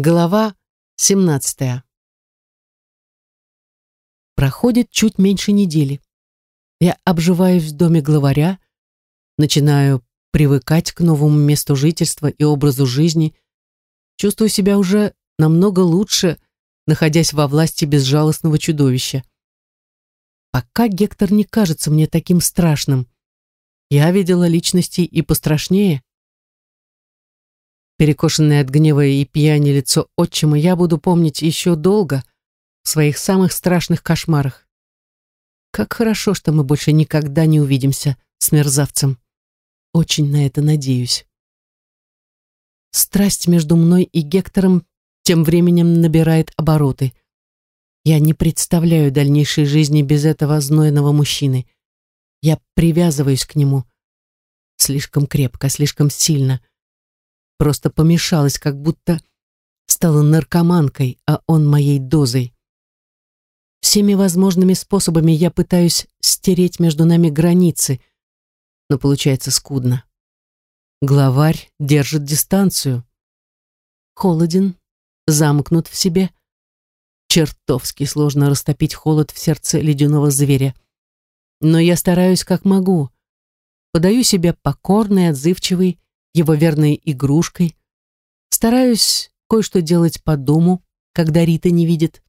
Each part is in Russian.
Глава 17. Проходит чуть меньше недели. Я обживаюсь в доме главаря, начинаю привыкать к новому месту жительства и образу жизни, чувствую себя уже намного лучше, находясь во власти безжалостного чудовища. Пока Гектор не кажется мне таким страшным. Я видела личности и пострашнее, Перекошенное от гнева и пьяни лицо отчима я буду помнить еще долго в своих самых страшных кошмарах. Как хорошо, что мы больше никогда не увидимся с мерзавцем. Очень на это надеюсь. Страсть между мной и Гектором тем временем набирает обороты. Я не представляю дальнейшей жизни без этого знойного мужчины. Я привязываюсь к нему. Слишком крепко, слишком сильно — Просто помешалась, как будто стала наркоманкой, а он моей дозой. Всеми возможными способами я пытаюсь стереть между нами границы, но получается скудно. Главарь держит дистанцию. Холоден, замкнут в себе. Чертовски сложно растопить холод в сердце ледяного зверя. Но я стараюсь как могу. Подаю себя покорной, отзывчивой, его верной игрушкой. Стараюсь кое-что делать по дому, когда Рита не видит.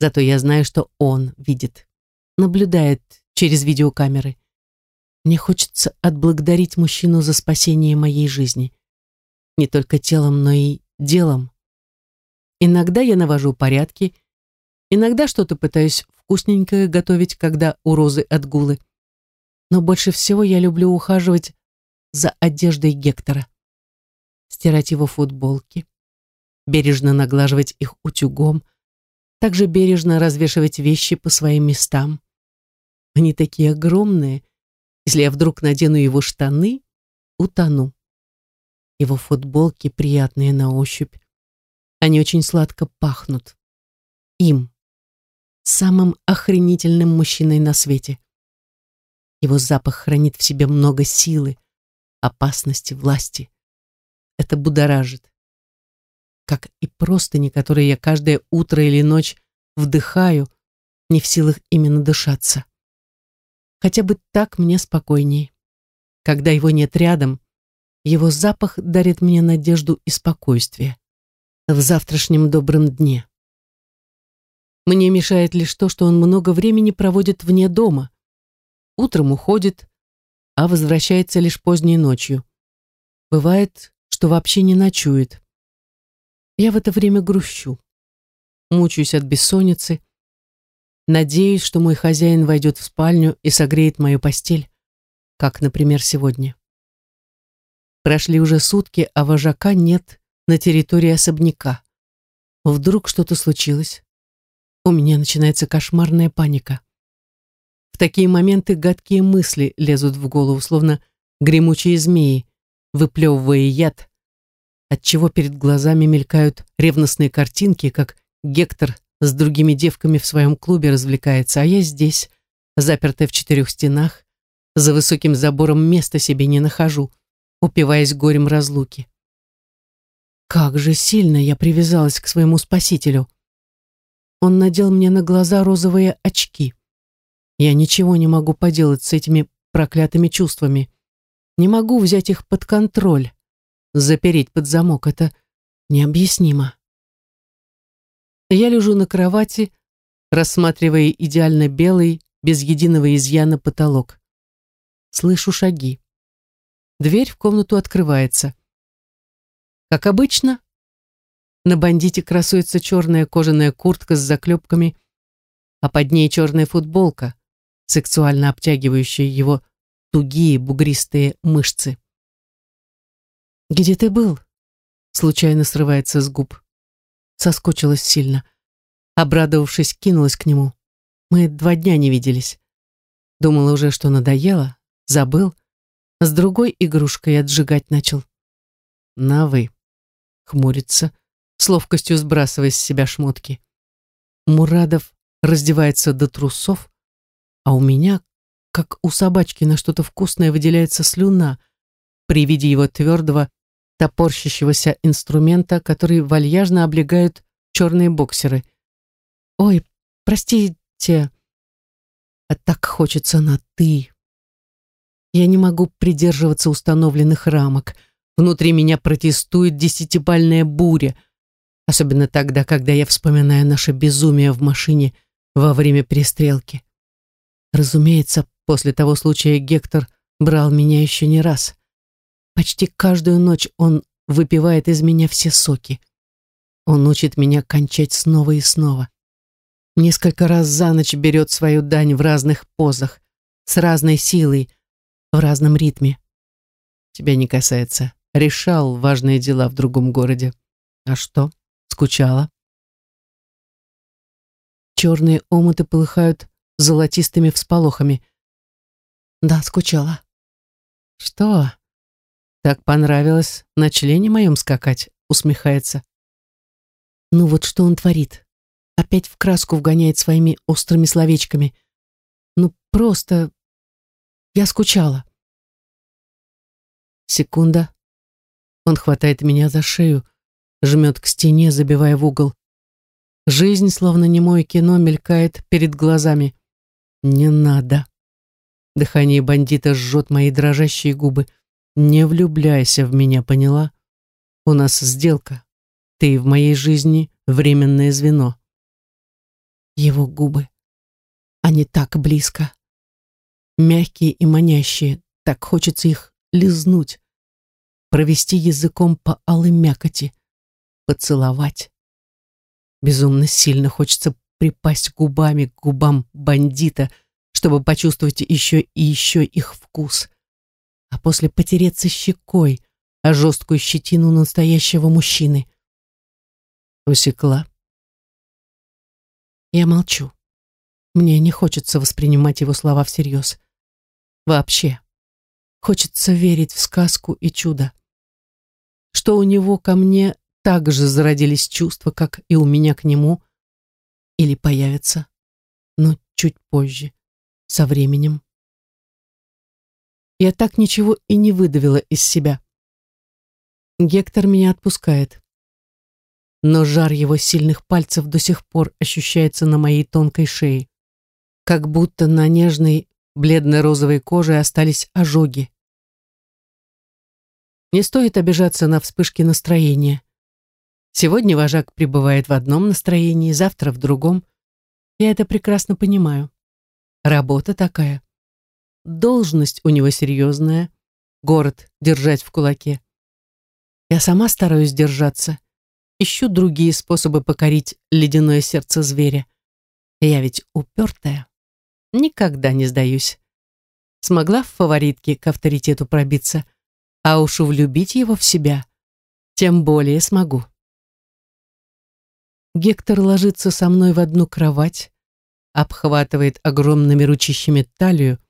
Зато я знаю, что он видит. Наблюдает через видеокамеры. Мне хочется отблагодарить мужчину за спасение моей жизни. Не только телом, но и делом. Иногда я навожу порядки, иногда что-то пытаюсь вкусненькое готовить, когда у Розы отгулы. Но больше всего я люблю ухаживать за одеждой Гектора. Стирать его футболки, бережно наглаживать их утюгом, также бережно развешивать вещи по своим местам. Они такие огромные. Если я вдруг надену его штаны, утону. Его футболки приятные на ощупь. Они очень сладко пахнут. Им. Самым охренительным мужчиной на свете. Его запах хранит в себе много силы, опасности, власти. Это будоражит. Как и простыни, которые я каждое утро или ночь вдыхаю, не в силах именно дышаться. Хотя бы так мне спокойней. Когда его нет рядом, его запах дарит мне надежду и спокойствие. В завтрашнем добром дне. Мне мешает лишь то, что он много времени проводит вне дома. Утром уходит, а возвращается лишь поздней ночью. Бывает, что вообще не ночует. Я в это время грущу. Мучаюсь от бессонницы. Надеюсь, что мой хозяин войдет в спальню и согреет мою постель, как, например, сегодня. Прошли уже сутки, а вожака нет на территории особняка. Вдруг что-то случилось. У меня начинается кошмарная паника. В такие моменты гадкие мысли лезут в голову, словно гремучие змеи, выплевывая яд, отчего перед глазами мелькают ревностные картинки, как Гектор с другими девками в своем клубе развлекается, а я здесь, запертая в четырех стенах, за высоким забором места себе не нахожу, упиваясь горем разлуки. Как же сильно я привязалась к своему спасителю. Он надел мне на глаза розовые очки. Я ничего не могу поделать с этими проклятыми чувствами. Не могу взять их под контроль. Запереть под замок — это необъяснимо. Я лежу на кровати, рассматривая идеально белый, без единого изъяна потолок. Слышу шаги. Дверь в комнату открывается. Как обычно, на бандите красуется черная кожаная куртка с заклепками, а под ней черная футболка, сексуально обтягивающие его тугие бугристые мышцы. «Где ты был?» Случайно срывается с губ. Соскучилась сильно. Обрадовавшись, кинулась к нему. Мы два дня не виделись. Думала уже, что надоело, забыл. С другой игрушкой отжигать начал. На «вы». Хмурится, с ловкостью сбрасывая с себя шмотки. Мурадов раздевается до трусов, а у меня, как у собачки, на что-то вкусное выделяется слюна при виде его твердого, топорщащегося инструмента, который вальяжно облегают черные боксеры. «Ой, простите, а так хочется на «ты». Я не могу придерживаться установленных рамок. Внутри меня протестует десятибальная буря, особенно тогда, когда я вспоминаю наше безумие в машине во время перестрелки. Разумеется, после того случая Гектор брал меня еще не раз. Почти каждую ночь он выпивает из меня все соки. Он учит меня кончать снова и снова. Несколько раз за ночь берет свою дань в разных позах, с разной силой, в разном ритме. Тебя не касается. Решал важные дела в другом городе. А что? Скучала? Черные омуты полыхают золотистыми всполохами. Да, скучала. Что? Так понравилось на члене моем скакать, усмехается. Ну вот что он творит. Опять в краску вгоняет своими острыми словечками. Ну просто... Я скучала. Секунда. Он хватает меня за шею, жмет к стене, забивая в угол. Жизнь, словно немое кино, мелькает перед глазами. Не надо. Дыхание бандита жжет мои дрожащие губы. Не влюбляйся в меня, поняла? У нас сделка. Ты в моей жизни временное звено. Его губы. Они так близко. Мягкие и манящие. Так хочется их лизнуть. Провести языком по алой мякоти. Поцеловать. Безумно сильно хочется припасть губами к губам бандита, чтобы почувствовать еще и еще их вкус, а после потереться щекой о жесткую щетину настоящего мужчины. Усекла. Я молчу. Мне не хочется воспринимать его слова всерьез. Вообще. Хочется верить в сказку и чудо. Что у него ко мне так же зародились чувства, как и у меня к нему, или появятся, но чуть позже, со временем. Я так ничего и не выдавила из себя. Гектор меня отпускает. Но жар его сильных пальцев до сих пор ощущается на моей тонкой шее. Как будто на нежной бледно-розовой коже остались ожоги. Не стоит обижаться на вспышки настроения. Сегодня вожак пребывает в одном настроении, завтра в другом. Я это прекрасно понимаю. Работа такая. Должность у него серьезная. Город держать в кулаке. Я сама стараюсь держаться. Ищу другие способы покорить ледяное сердце зверя. Я ведь упертая. Никогда не сдаюсь. Смогла в фаворитке к авторитету пробиться, а уж влюбить его в себя тем более смогу. Гектор ложится со мной в одну кровать, обхватывает огромными ручищами талию,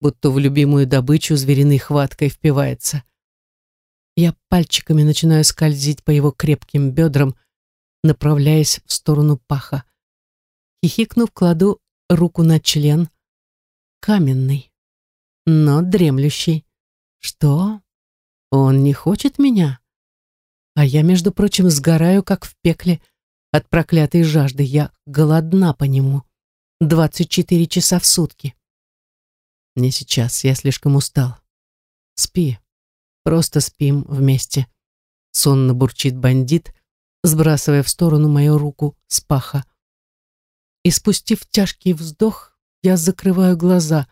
будто в любимую добычу звериной хваткой впивается. Я пальчиками начинаю скользить по его крепким бедрам, направляясь в сторону паха. Хихикнув, кладу руку на член. Каменный, но дремлющий. Что? Он не хочет меня? А я, между прочим, сгораю, как в пекле, от проклятой жажды. Я голодна по нему. Двадцать четыре часа в сутки. Не сейчас, я слишком устал. Спи. Просто спим вместе. Сонно бурчит бандит, сбрасывая в сторону мою руку с паха. И спустив тяжкий вздох, я закрываю глаза.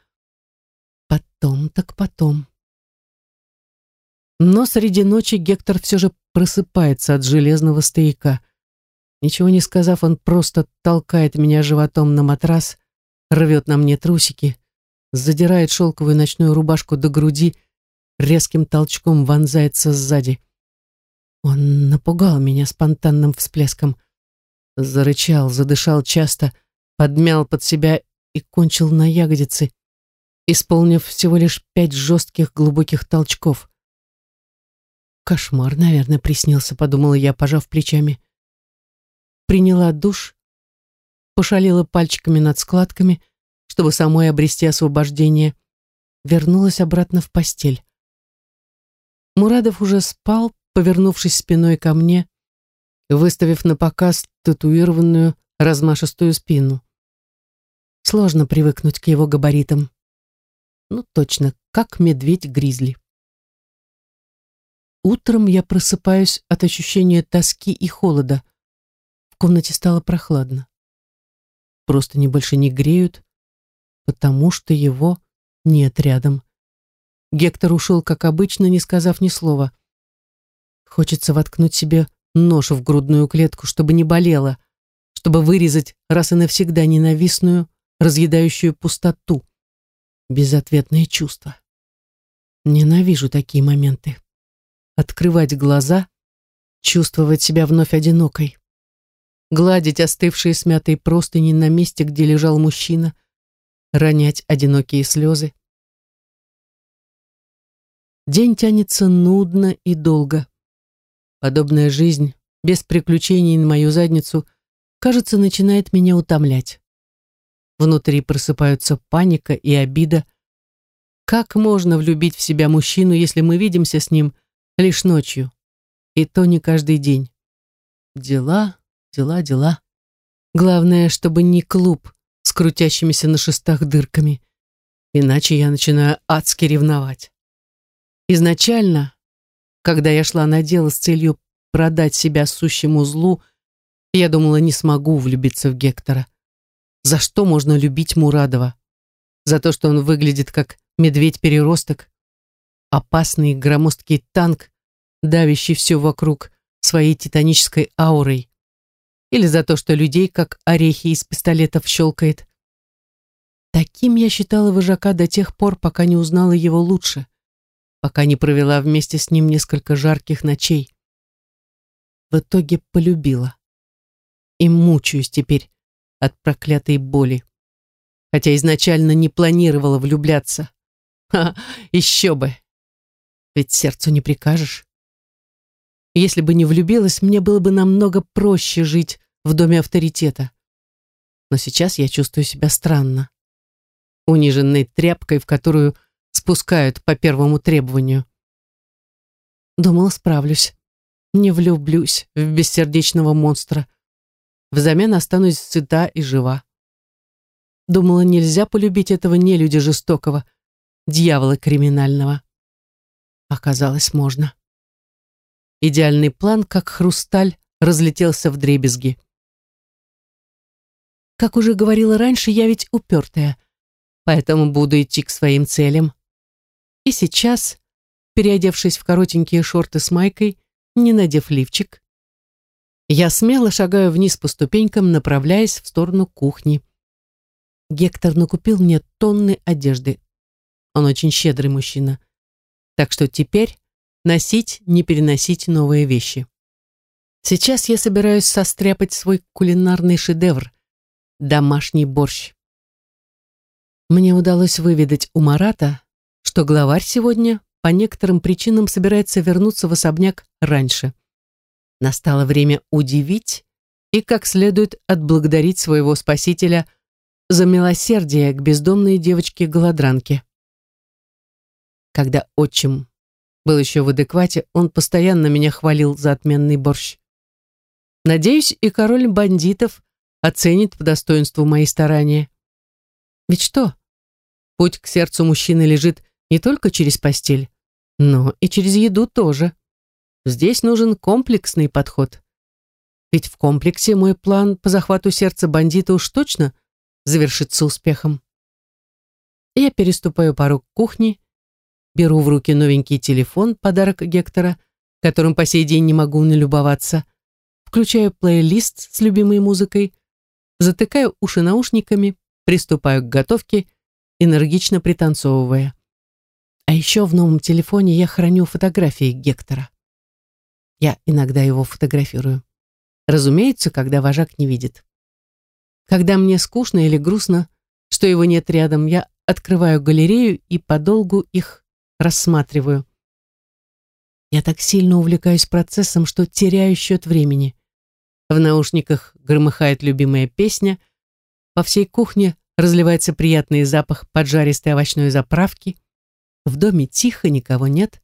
Потом так потом. Но среди ночи Гектор все же просыпается от железного стояка. Ничего не сказав, он просто толкает меня животом на матрас, рвет на мне трусики, задирает шелковую ночную рубашку до груди, резким толчком вонзается сзади. Он напугал меня спонтанным всплеском. Зарычал, задышал часто, подмял под себя и кончил на ягодицы, исполнив всего лишь пять жестких глубоких толчков. Кошмар, наверное, приснился, подумала я, пожав плечами приняла душ, пошалила пальчиками над складками, чтобы самой обрести освобождение, вернулась обратно в постель. Мурадов уже спал, повернувшись спиной ко мне, выставив на показ татуированную размашистую спину. Сложно привыкнуть к его габаритам. Ну, точно, как медведь-гризли. Утром я просыпаюсь от ощущения тоски и холода. Комнате стало прохладно. Просто не больше не греют, потому что его нет рядом. Гектор ушел, как обычно, не сказав ни слова. Хочется воткнуть себе нож в грудную клетку, чтобы не болело, чтобы вырезать раз и навсегда ненавистную, разъедающую пустоту. Безответное чувство. Ненавижу такие моменты. Открывать глаза, чувствовать себя вновь одинокой. Гладить остывшие смятые простыни на месте, где лежал мужчина, ронять одинокие слезы. День тянется нудно и долго. Подобная жизнь, без приключений на мою задницу, кажется, начинает меня утомлять. Внутри просыпаются паника и обида. Как можно влюбить в себя мужчину, если мы видимся с ним лишь ночью? И то не каждый день. Дела, дела, дела. Главное, чтобы не клуб с крутящимися на шестах дырками. Иначе я начинаю адски ревновать. Изначально, когда я шла на дело с целью продать себя сущему злу, я думала, не смогу влюбиться в Гектора. За что можно любить Мурадова? За то, что он выглядит как медведь-переросток? Опасный громоздкий танк, давящий все вокруг своей титанической аурой? Или за то, что людей, как орехи из пистолетов, щелкает? Таким я считала вожака до тех пор, пока не узнала его лучше пока не провела вместе с ним несколько жарких ночей. В итоге полюбила. И мучаюсь теперь от проклятой боли. Хотя изначально не планировала влюбляться. Ха, еще бы. Ведь сердцу не прикажешь. Если бы не влюбилась, мне было бы намного проще жить в доме авторитета. Но сейчас я чувствую себя странно. Униженной тряпкой, в которую спускают по первому требованию. Думала, справлюсь. Не влюблюсь в бессердечного монстра. Взамен останусь сыта и жива. Думала, нельзя полюбить этого нелюдя жестокого, дьявола криминального. Оказалось, можно. Идеальный план, как хрусталь, разлетелся в дребезги. Как уже говорила раньше, я ведь упертая, поэтому буду идти к своим целям. И сейчас, переодевшись в коротенькие шорты с майкой, не надев лифчик, я смело шагаю вниз по ступенькам, направляясь в сторону кухни. Гектор накупил мне тонны одежды. Он очень щедрый мужчина. Так что теперь носить, не переносить новые вещи. Сейчас я собираюсь состряпать свой кулинарный шедевр – домашний борщ. Мне удалось выведать у Марата, что главарь сегодня по некоторым причинам собирается вернуться в особняк раньше. Настало время удивить и как следует отблагодарить своего спасителя за милосердие к бездомной девочке-голодранке. Когда отчим был еще в адеквате, он постоянно меня хвалил за отменный борщ. Надеюсь, и король бандитов оценит по достоинству мои старания. Ведь что? Путь к сердцу мужчины лежит не только через постель, но и через еду тоже. Здесь нужен комплексный подход. Ведь в комплексе мой план по захвату сердца бандита уж точно завершится успехом. Я переступаю порог кухни, беру в руки новенький телефон, подарок Гектора, которым по сей день не могу налюбоваться, включаю плейлист с любимой музыкой, затыкаю уши наушниками, приступаю к готовке, энергично пританцовывая. А еще в новом телефоне я храню фотографии Гектора. Я иногда его фотографирую. Разумеется, когда вожак не видит. Когда мне скучно или грустно, что его нет рядом, я открываю галерею и подолгу их рассматриваю. Я так сильно увлекаюсь процессом, что теряю счет времени. В наушниках громыхает любимая песня, по всей кухне разливается приятный запах поджаристой овощной заправки — в доме тихо, никого нет,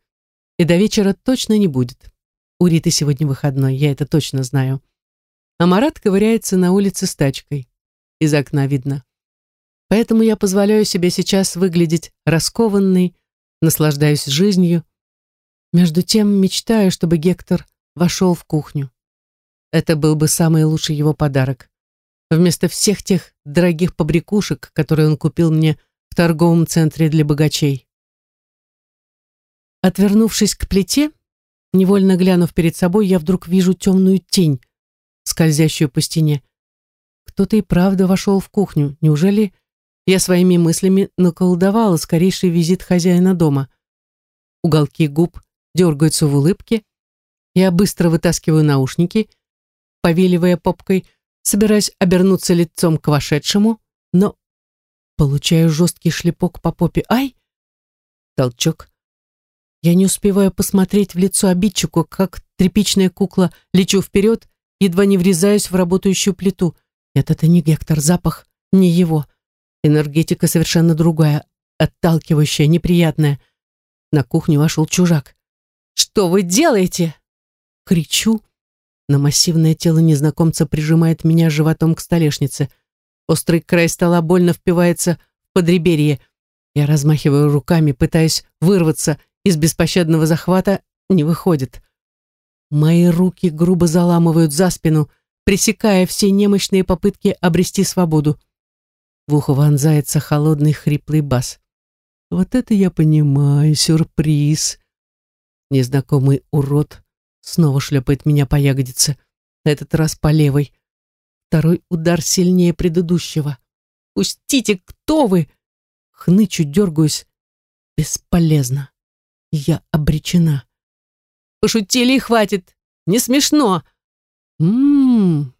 и до вечера точно не будет. у Риты сегодня выходной, я это точно знаю. А Марат ковыряется на улице с тачкой. Из окна видно. Поэтому я позволяю себе сейчас выглядеть раскованной, наслаждаюсь жизнью. Между тем мечтаю, чтобы Гектор вошел в кухню. Это был бы самый лучший его подарок. Вместо всех тех дорогих побрякушек, которые он купил мне в торговом центре для богачей. Отвернувшись к плите, невольно глянув перед собой, я вдруг вижу темную тень, скользящую по стене. Кто-то и правда вошел в кухню. Неужели я своими мыслями наколдовала скорейший визит хозяина дома? Уголки губ дергаются в улыбке. Я быстро вытаскиваю наушники, повеливая попкой, собираясь обернуться лицом к вошедшему, но получаю жесткий шлепок по попе. Ай! Толчок. Я не успеваю посмотреть в лицо обидчику, как тряпичная кукла лечу вперед, едва не врезаюсь в работающую плиту. Нет, это не Гектор, запах не его. Энергетика совершенно другая, отталкивающая, неприятная. На кухню вошел чужак. «Что вы делаете?» Кричу, но массивное тело незнакомца прижимает меня животом к столешнице. Острый край стола больно впивается в подреберье. Я размахиваю руками, пытаясь вырваться из беспощадного захвата, не выходит. Мои руки грубо заламывают за спину, пресекая все немощные попытки обрести свободу. В ухо вонзается холодный хриплый бас. Вот это я понимаю, сюрприз. Незнакомый урод снова шлепает меня по ягодице, на этот раз по левой. Второй удар сильнее предыдущего. «Пустите, кто вы?» Хнычу, дергаюсь. Бесполезно. Я обречена. Пошутили и хватит. Не смешно. Ммм.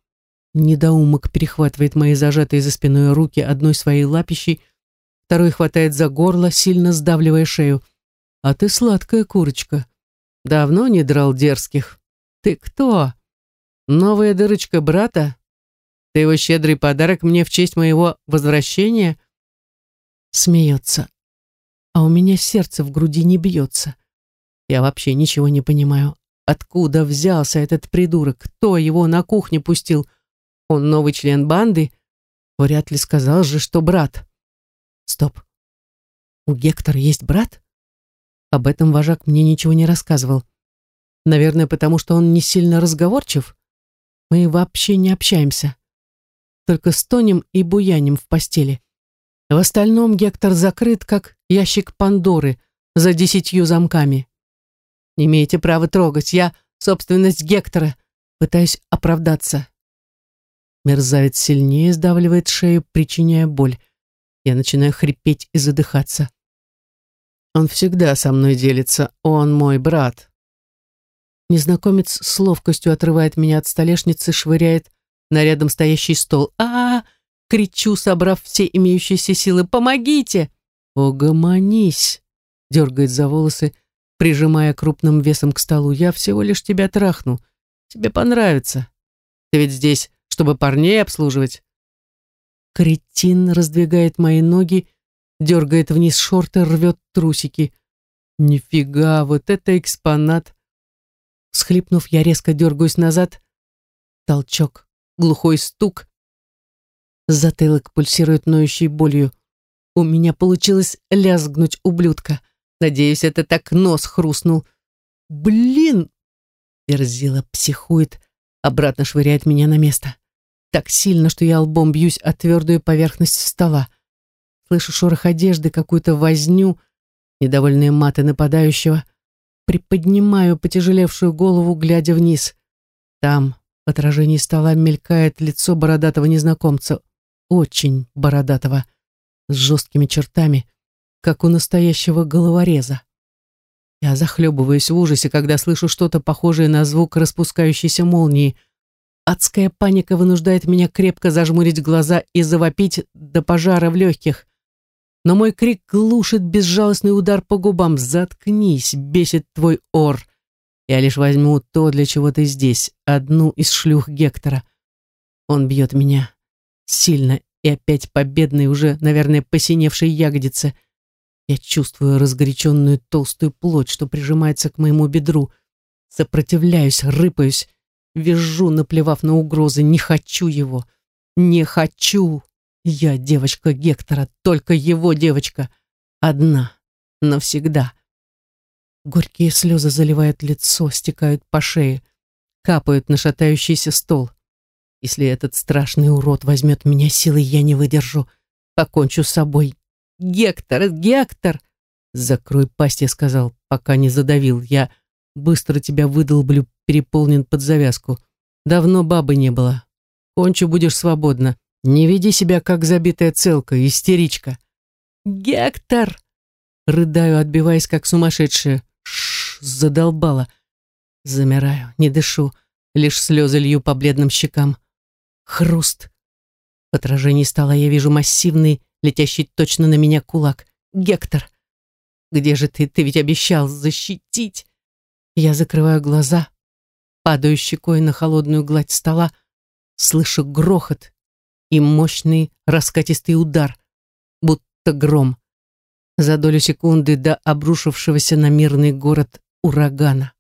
Недоумок перехватывает мои зажатые за спиной руки одной своей лапищей, второй хватает за горло, сильно сдавливая шею. А ты сладкая курочка. Давно не драл дерзких. Ты кто? Новая дырочка брата? Ты его щедрый подарок мне в честь моего возвращения? Смеется а у меня сердце в груди не бьется. Я вообще ничего не понимаю. Откуда взялся этот придурок? Кто его на кухню пустил? Он новый член банды? Вряд ли сказал же, что брат. Стоп. У Гектора есть брат? Об этом вожак мне ничего не рассказывал. Наверное, потому что он не сильно разговорчив. Мы вообще не общаемся. Только стонем и буяним в постели. В остальном Гектор закрыт, как ящик Пандоры за десятью замками. Не имеете права трогать, я собственность Гектора, пытаюсь оправдаться. Мерзавец сильнее сдавливает шею, причиняя боль. Я начинаю хрипеть и задыхаться. Он всегда со мной делится, он мой брат. Незнакомец с ловкостью отрывает меня от столешницы, швыряет на рядом стоящий стол. а, -а, -а Кричу, собрав все имеющиеся силы. «Помогите!» «Угомонись!» Дергает за волосы, прижимая крупным весом к столу. «Я всего лишь тебя трахну. Тебе понравится. Ты ведь здесь, чтобы парней обслуживать». Кретин раздвигает мои ноги, дергает вниз шорты, рвет трусики. «Нифига, вот это экспонат!» Схлипнув, я резко дергаюсь назад. Толчок, глухой стук, Затылок пульсирует ноющей болью. У меня получилось лязгнуть ублюдка. Надеюсь, это так нос хрустнул. Блин! Верзила психует, обратно швыряет меня на место. Так сильно, что я лбом бьюсь о твердую поверхность стола. Слышу шорох одежды, какую-то возню, недовольные маты нападающего. Приподнимаю потяжелевшую голову, глядя вниз. Там, в отражении стола, мелькает лицо бородатого незнакомца очень бородатого, с жесткими чертами, как у настоящего головореза. Я захлебываюсь в ужасе, когда слышу что-то похожее на звук распускающейся молнии. Адская паника вынуждает меня крепко зажмурить глаза и завопить до пожара в легких. Но мой крик глушит безжалостный удар по губам. «Заткнись, бесит твой ор!» Я лишь возьму то, для чего ты здесь, одну из шлюх Гектора. Он бьет меня, сильно и опять победной, уже, наверное, посиневшей ягодице. Я чувствую разгоряченную толстую плоть, что прижимается к моему бедру. Сопротивляюсь, рыпаюсь, визжу, наплевав на угрозы. Не хочу его. Не хочу. Я девочка Гектора, только его девочка. Одна. Навсегда. Горькие слезы заливают лицо, стекают по шее, капают на шатающийся стол. Если этот страшный урод возьмет меня силой, я не выдержу. Покончу с собой. Гектор, Гектор! Закрой пасть, я сказал, пока не задавил. Я быстро тебя выдолблю, переполнен под завязку. Давно бабы не было. Кончу будешь свободна. Не веди себя, как забитая целка, истеричка. Гектор! Рыдаю, отбиваясь, как сумасшедшая. Шш, задолбала. Замираю, не дышу, лишь слезы лью по бледным щекам. Хруст. В отражении стола я вижу массивный, летящий точно на меня кулак. Гектор! Где же ты? Ты ведь обещал защитить. Я закрываю глаза, падаю щекой на холодную гладь стола, слышу грохот и мощный раскатистый удар, будто гром. За долю секунды до обрушившегося на мирный город урагана.